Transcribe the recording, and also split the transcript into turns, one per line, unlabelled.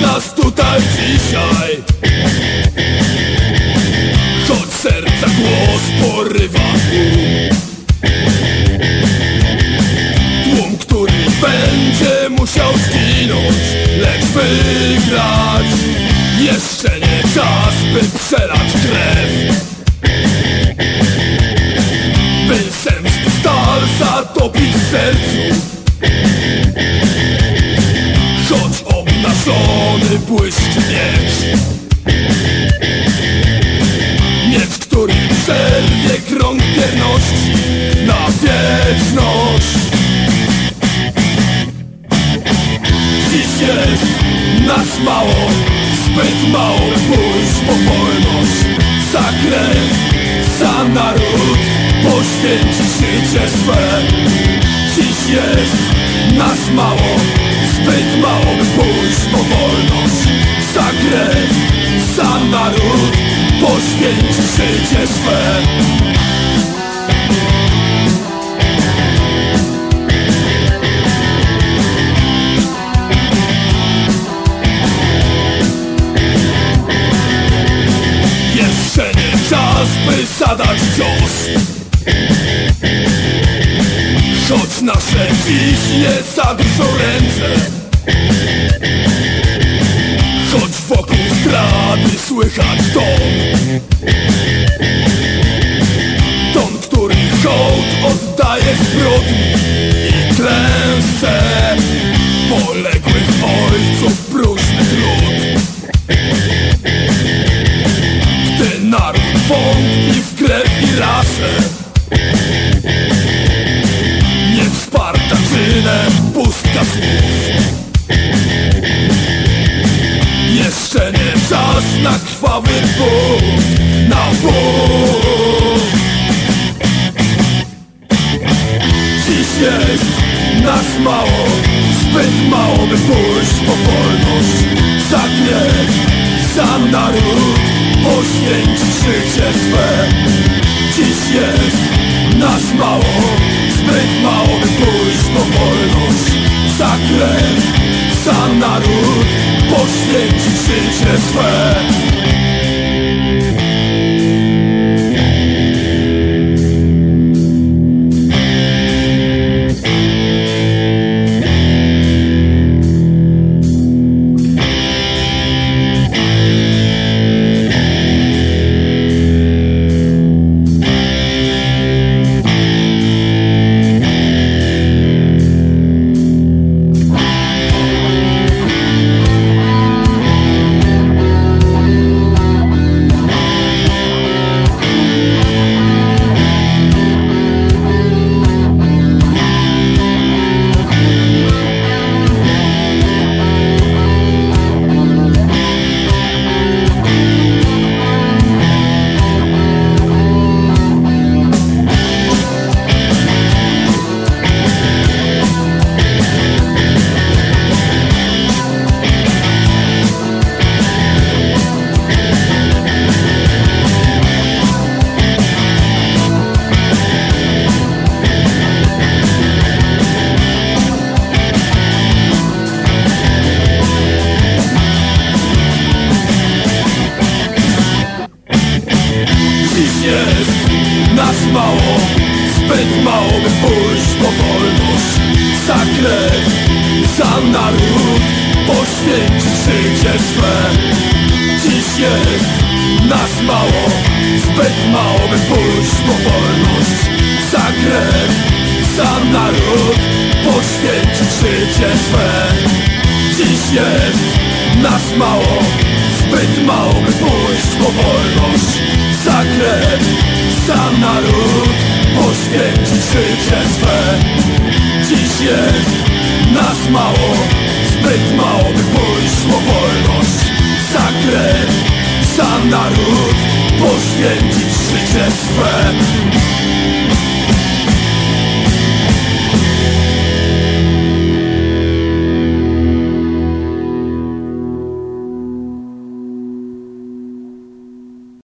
nas tutaj dzisiaj. Choć serca głos porywa. Tłum, który będzie musiał zginąć Lecz wygrać Jeszcze nie czas, by przelać obnażony błyszczy miecz. Miecz, który przerwie krąg wierności za naród Poświęcić życie swe. Jeszcze nie czas, by zadać cios. Choć nasze nie zaduszą ręce zdrady słychać ton Ton, który hołd oddaje zbrodni i klęsce Poległych ojców próżny trud. Gdy naród wątpi w krew i rasę Nie wsparta czynem pustka słów na krwawy bunt Na bunt Dziś jest nas mało Zbyt mało by pójść po wolność. Za krew, za naród Poświęcić życie swe. Dziś jest nas mało Zbyt mało by pójść po wolność. Za krew, za naród Poświęcić życie swe mało Zbyt mało by pójść po wolność. Za krew, za naród Poświęcić życie swe Dziś jest nas mało Zbyt mało by pójść po wolność. Za krew, za naród Poświęcić życie swe Dziś jest nas mało Zbyt mało by pójść po wolność. Za za naród Poświęcić życie swe. Dziś jest nas mało Zbyt mało by pójść po wolność. Za krew, za naród Poświęcić życie swe